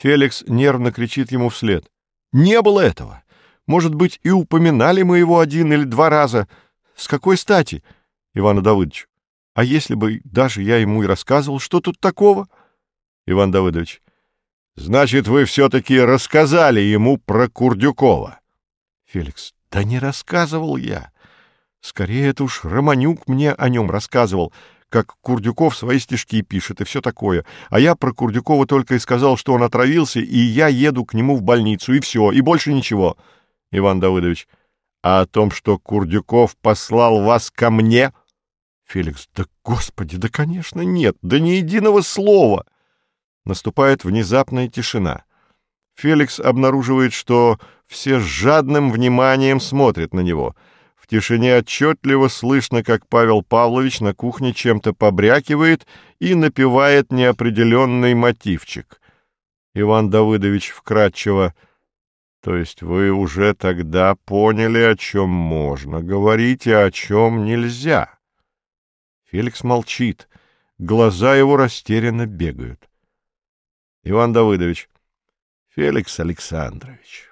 Феликс нервно кричит ему вслед. «Не было этого! Может быть, и упоминали мы его один или два раза. С какой стати?» Ивану Давыдовичу. «А если бы даже я ему и рассказывал, что тут такого?» Иван Давыдович. «Значит, вы все-таки рассказали ему про Курдюкова?» Феликс. «Да не рассказывал я. Скорее, это уж Романюк мне о нем рассказывал» как Курдюков свои стишки пишет и все такое. А я про Курдюкова только и сказал, что он отравился, и я еду к нему в больницу, и все, и больше ничего. Иван Давыдович. А о том, что Курдюков послал вас ко мне? Феликс. Да господи, да конечно нет, да ни единого слова. Наступает внезапная тишина. Феликс обнаруживает, что все с жадным вниманием смотрят на него — тишине отчетливо слышно, как Павел Павлович на кухне чем-то побрякивает и напевает неопределенный мотивчик. Иван Давыдович вкратчиво. То есть вы уже тогда поняли, о чем можно говорить и о чем нельзя. Феликс молчит. Глаза его растерянно бегают. Иван Давыдович. Феликс Александрович,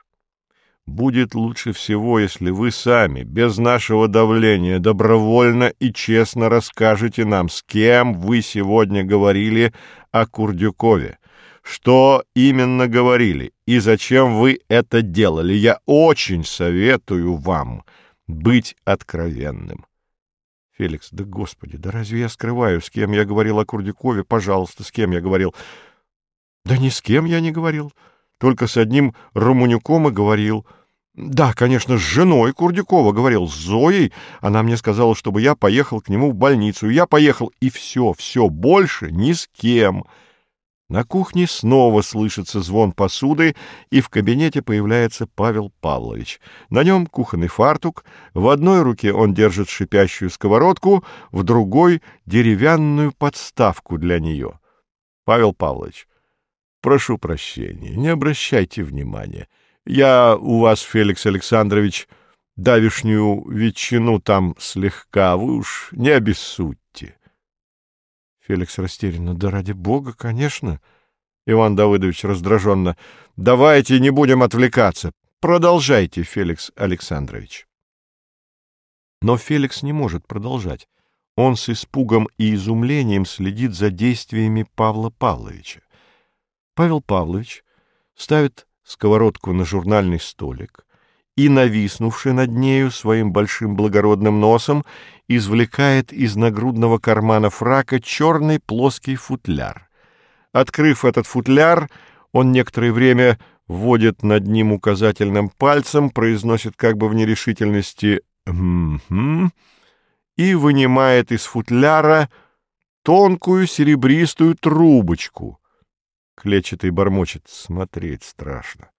Будет лучше всего, если вы сами, без нашего давления, добровольно и честно расскажете нам, с кем вы сегодня говорили о Курдюкове. Что именно говорили и зачем вы это делали? Я очень советую вам быть откровенным. Феликс, да господи, да разве я скрываю, с кем я говорил о Курдюкове? Пожалуйста, с кем я говорил? Да ни с кем я не говорил, только с одним Романюком и говорил — да, конечно, с женой Курдюкова, говорил, с Зоей. Она мне сказала, чтобы я поехал к нему в больницу. Я поехал, и все, все, больше ни с кем. На кухне снова слышится звон посуды, и в кабинете появляется Павел Павлович. На нем кухонный фартук, в одной руке он держит шипящую сковородку, в другой — деревянную подставку для нее. Павел Павлович, прошу прощения, не обращайте внимания. Я у вас, Феликс Александрович, давишнюю ветчину там слегка, вы уж не обессудьте. Феликс растерянно. Да ради бога, конечно. Иван Давыдович раздраженно. Давайте не будем отвлекаться. Продолжайте, Феликс Александрович. Но Феликс не может продолжать. Он с испугом и изумлением следит за действиями Павла Павловича. Павел Павлович ставит сковородку на журнальный столик и, нависнувши над нею своим большим благородным носом, извлекает из нагрудного кармана фрака черный плоский футляр. Открыв этот футляр, он некоторое время вводит над ним указательным пальцем, произносит как бы в нерешительности «м-м-м» и вынимает из футляра тонкую серебристую трубочку — Клетчатый бормочет. Смотреть страшно.